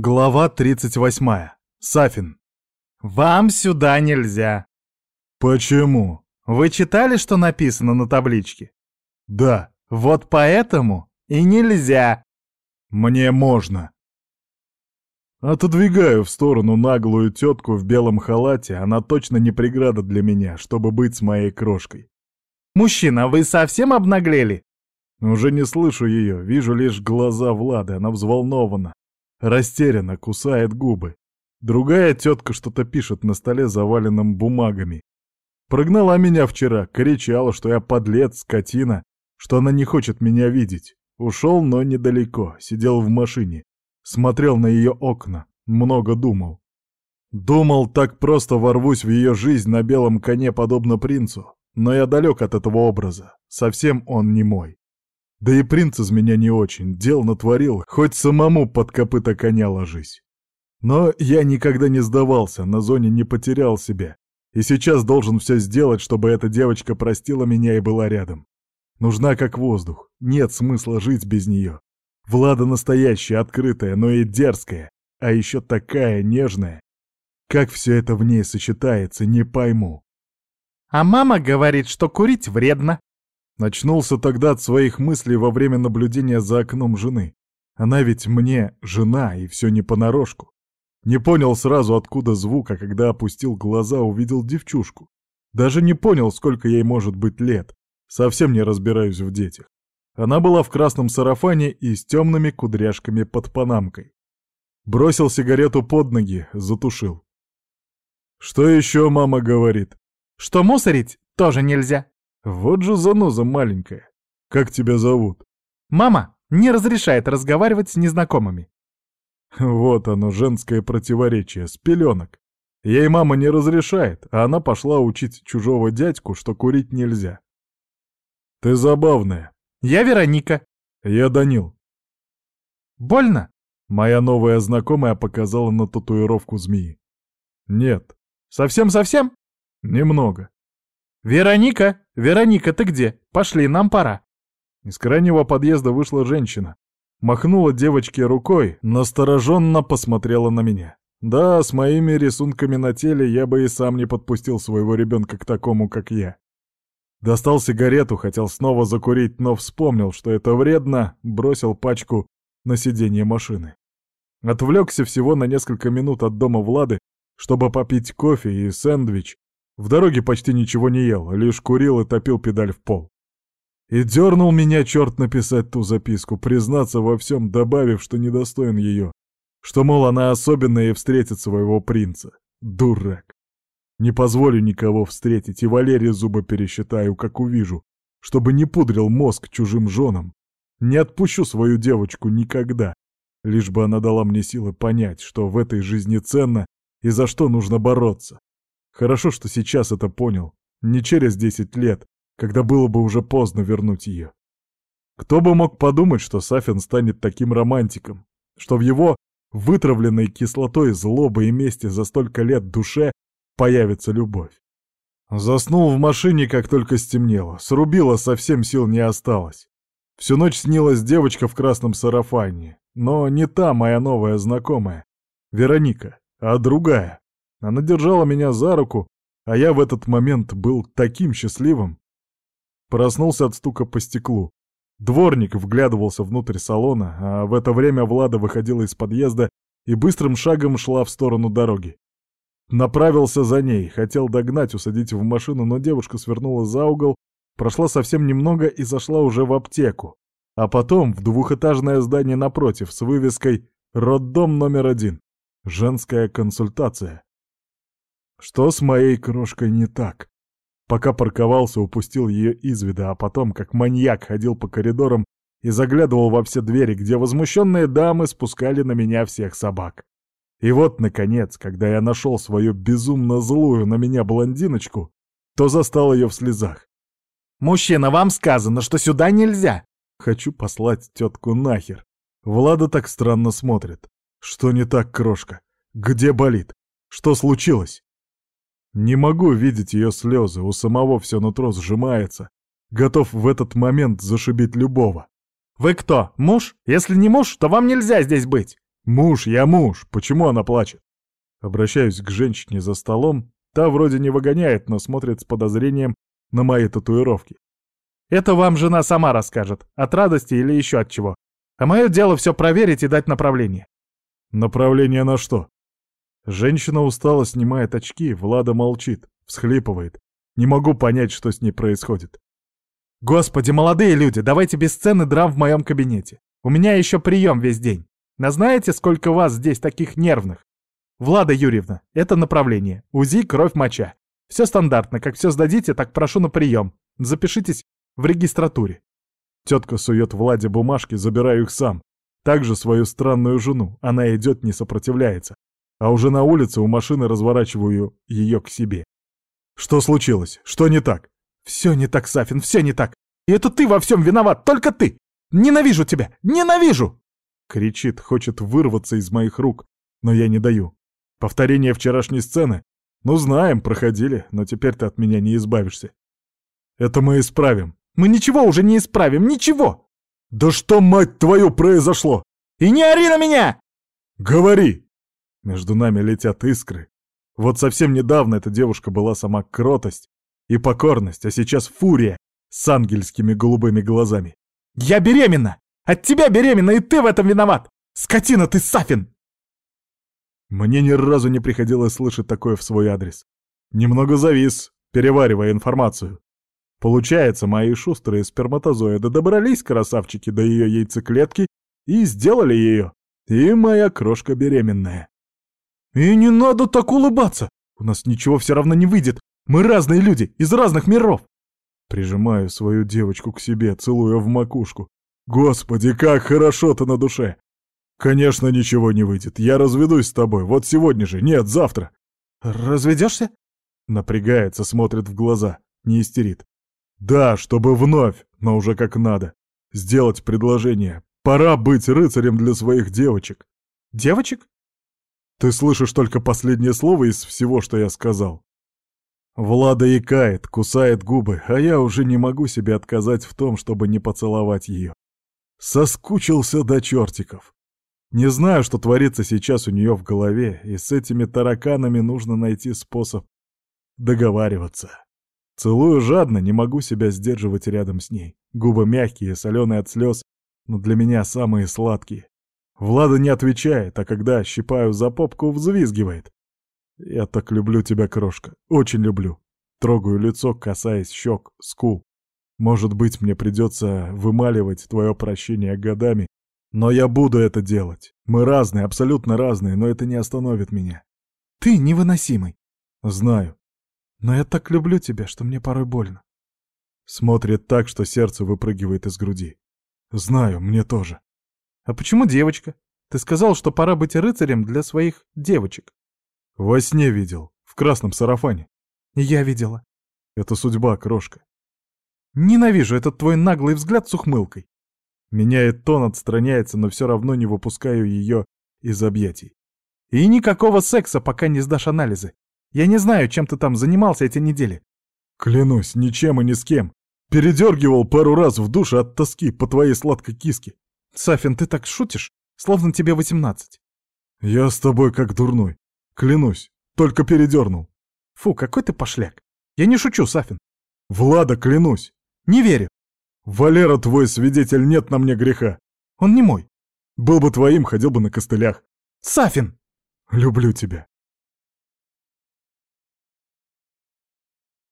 Глава 38. Сафин. «Вам сюда нельзя». «Почему?» «Вы читали, что написано на табличке?» «Да». «Вот поэтому и нельзя». «Мне можно». Отодвигаю в сторону наглую тетку в белом халате, она точно не преграда для меня, чтобы быть с моей крошкой. «Мужчина, вы совсем обнаглели?» Уже не слышу ее, вижу лишь глаза Влады, она взволнована. Растерянно кусает губы. Другая тетка что-то пишет на столе, заваленном бумагами. Прогнала меня вчера, кричала, что я подлец, скотина, что она не хочет меня видеть. Ушел, но недалеко, сидел в машине. Смотрел на ее окна, много думал. Думал, так просто ворвусь в ее жизнь на белом коне, подобно принцу. Но я далек от этого образа, совсем он не мой. Да и принц из меня не очень, дел натворил, хоть самому под копыта коня ложись. Но я никогда не сдавался, на зоне не потерял себя. И сейчас должен все сделать, чтобы эта девочка простила меня и была рядом. Нужна как воздух, нет смысла жить без нее. Влада настоящая, открытая, но и дерзкая, а еще такая нежная. Как все это в ней сочетается, не пойму. «А мама говорит, что курить вредно», Начнулся тогда от своих мыслей во время наблюдения за окном жены. Она ведь мне жена, и все не понарошку. Не понял сразу, откуда звук, а когда опустил глаза, увидел девчушку. Даже не понял, сколько ей может быть лет. Совсем не разбираюсь в детях. Она была в красном сарафане и с темными кудряшками под панамкой. Бросил сигарету под ноги, затушил. «Что еще мама говорит?» «Что мусорить тоже нельзя», вот же заноза маленькая. Как тебя зовут? Мама не разрешает разговаривать с незнакомыми. Вот оно, женское противоречие, с пеленок. Ей мама не разрешает, а она пошла учить чужого дядьку, что курить нельзя. Ты забавная. Я Вероника. Я Данил. Больно? Моя новая знакомая показала на татуировку змеи. Нет. Совсем-совсем? Немного. «Вероника! Вероника, ты где? Пошли, нам пора!» Из крайнего подъезда вышла женщина. Махнула девочке рукой, настороженно посмотрела на меня. Да, с моими рисунками на теле я бы и сам не подпустил своего ребенка к такому, как я. Достал сигарету, хотел снова закурить, но вспомнил, что это вредно, бросил пачку на сиденье машины. Отвлекся всего на несколько минут от дома Влады, чтобы попить кофе и сэндвич, в дороге почти ничего не ел, лишь курил и топил педаль в пол. И дернул меня черт написать ту записку, признаться во всем, добавив, что недостоин ее, что, мол, она особенная и встретит своего принца. Дурак. Не позволю никого встретить, и Валерия зубы пересчитаю, как увижу, чтобы не пудрил мозг чужим женам. Не отпущу свою девочку никогда, лишь бы она дала мне силы понять, что в этой жизни ценно и за что нужно бороться. Хорошо, что сейчас это понял. Не через десять лет, когда было бы уже поздно вернуть ее. Кто бы мог подумать, что Сафин станет таким романтиком, что в его вытравленной кислотой злобы и мести за столько лет душе появится любовь. Заснул в машине, как только стемнело. Срубило, совсем сил не осталось. Всю ночь снилась девочка в красном сарафане. Но не та моя новая знакомая, Вероника, а другая. Она держала меня за руку, а я в этот момент был таким счастливым. Проснулся от стука по стеклу. Дворник вглядывался внутрь салона, а в это время Влада выходила из подъезда и быстрым шагом шла в сторону дороги. Направился за ней, хотел догнать, усадить в машину, но девушка свернула за угол, прошла совсем немного и зашла уже в аптеку. А потом в двухэтажное здание напротив с вывеской «Роддом номер один». Женская консультация. Что с моей крошкой не так? Пока парковался, упустил ее из вида, а потом, как маньяк, ходил по коридорам и заглядывал во все двери, где возмущенные дамы спускали на меня всех собак. И вот, наконец, когда я нашел свою безумно злую на меня блондиночку, то застал ее в слезах. «Мужчина, вам сказано, что сюда нельзя!» Хочу послать тетку нахер. Влада так странно смотрит. Что не так, крошка? Где болит? Что случилось? Не могу видеть ее слезы, у самого все нутро сжимается. Готов в этот момент зашибить любого. «Вы кто, муж? Если не муж, то вам нельзя здесь быть!» Муж, я муж, почему она плачет? Обращаюсь к женщине за столом, та вроде не выгоняет, но смотрит с подозрением на мои татуировки. Это вам жена сама расскажет, от радости или еще от чего. А мое дело все проверить и дать направление. Направление на что? Женщина устало снимает очки, Влада молчит, всхлипывает. Не могу понять, что с ней происходит. Господи, молодые люди, давайте без сцены драм в моем кабинете. У меня еще прием весь день. А знаете, сколько вас здесь таких нервных? Влада Юрьевна, это направление. УЗИ, кровь, моча. Все стандартно. Как все сдадите, так прошу на прием. Запишитесь в регистратуре. Тетка сует Владе бумажки, забираю их сам. Также свою странную жену. Она идет, не сопротивляется. А уже на улице у машины разворачиваю ее к себе. Что случилось? Что не так? Все не так, Сафин, все не так. И это ты во всем виноват, только ты! Ненавижу тебя! Ненавижу!» Кричит, хочет вырваться из моих рук, но я не даю. Повторение вчерашней сцены? Ну, знаем, проходили, но теперь ты от меня не избавишься. Это мы исправим. Мы ничего уже не исправим, ничего! Да что, мать твою, произошло? И не ори на меня! Говори! Между нами летят искры. Вот совсем недавно эта девушка была сама кротость, и покорность, а сейчас фурия с ангельскими голубыми глазами. «Я беременна! От тебя беременна, и ты в этом виноват! Скотина ты, Сафин!» Мне ни разу не приходилось слышать такое в свой адрес. Немного завис, переваривая информацию. Получается, мои шустрые сперматозоиды добрались, красавчики, до ее яйцеклетки и сделали ее. И моя крошка беременная. И не надо так улыбаться. У нас ничего все равно не выйдет. Мы разные люди, из разных миров!» Прижимаю свою девочку к себе, целуя в макушку. «Господи, как хорошо-то на душе!» «Конечно, ничего не выйдет. Я разведусь с тобой. Вот сегодня же. Нет, завтра». «Разведешься?» Напрягается, смотрит в глаза. Не истерит. «Да, чтобы вновь, но уже как надо. Сделать предложение. Пора быть рыцарем для своих девочек». «Девочек?» Ты слышишь только последнее слово из всего, что я сказал. Влада икает, кусает губы, а я уже не могу себе отказать в том, чтобы не поцеловать ее. Соскучился до чертиков. Не знаю, что творится сейчас у нее в голове, и с этими тараканами нужно найти способ договариваться. Целую жадно, не могу себя сдерживать рядом с ней. Губы мягкие, соленые от слез, но для меня самые сладкие. Влада не отвечает, а когда щипаю за попку, взвизгивает. «Я так люблю тебя, крошка, очень люблю». Трогаю лицо, касаясь щек, скул. Может быть, мне придется вымаливать твое прощение годами, но я буду это делать. Мы разные, абсолютно разные, но это не остановит меня. Ты невыносимый. Знаю. Но я так люблю тебя, что мне порой больно. Смотрит так, что сердце выпрыгивает из груди. Знаю, мне тоже. А почему девочка? Ты сказал, что пора быть рыцарем для своих девочек. Во сне видел, в красном сарафане. Я видела. Это судьба, крошка. Ненавижу этот твой наглый взгляд с ухмылкой. Меняет тон, отстраняется, но все равно не выпускаю ее из объятий. И никакого секса, пока не сдашь анализы. Я не знаю, чем ты там занимался эти недели. Клянусь, ничем и ни с кем. Передергивал пару раз в душе от тоски по твоей сладкой киске. Сафин, ты так шутишь, словно тебе восемнадцать. Я с тобой как дурной. Клянусь, только передернул. Фу, какой ты пошляк. Я не шучу, Сафин. Влада, клянусь. Не верю. Валера твой свидетель, нет на мне греха. Он не мой. Был бы твоим, ходил бы на костылях. Сафин! Люблю тебя.